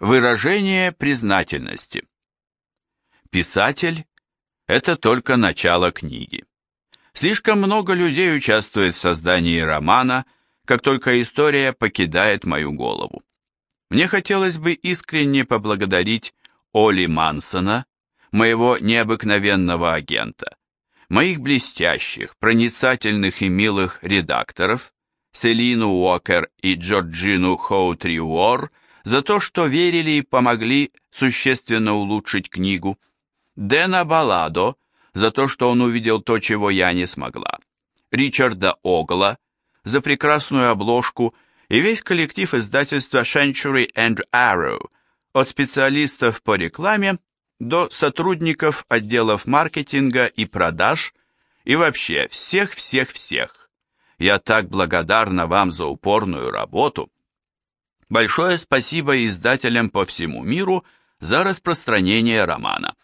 Выражение признательности. Писатель – это только начало книги. Слишком много людей участвует в создании романа, как только история покидает мою голову. Мне хотелось бы искренне поблагодарить Оли Мансона, моего необыкновенного агента, моих блестящих, проницательных и милых редакторов, Селину Уокер и Джорджину Хоутри Уор, за то, что верили и помогли существенно улучшить книгу, Дэна Баладо за то, что он увидел то, чего я не смогла, Ричарда Огла за прекрасную обложку и весь коллектив издательства Century and Arrow, от специалистов по рекламе до сотрудников отделов маркетинга и продаж и вообще всех-всех-всех. Я так благодарна вам за упорную работу. Большое спасибо издателям по всему миру за распространение романа.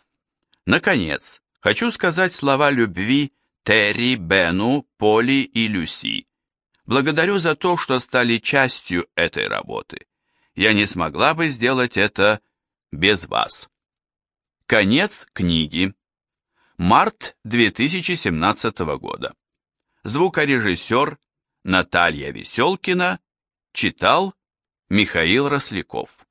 Наконец, хочу сказать слова любви Терри, Бену, Поли и Люси. Благодарю за то, что стали частью этой работы. Я не смогла бы сделать это без вас. Конец книги. Март 2017 года. Звукорежиссер Наталья Веселкина читал Михаил Росляков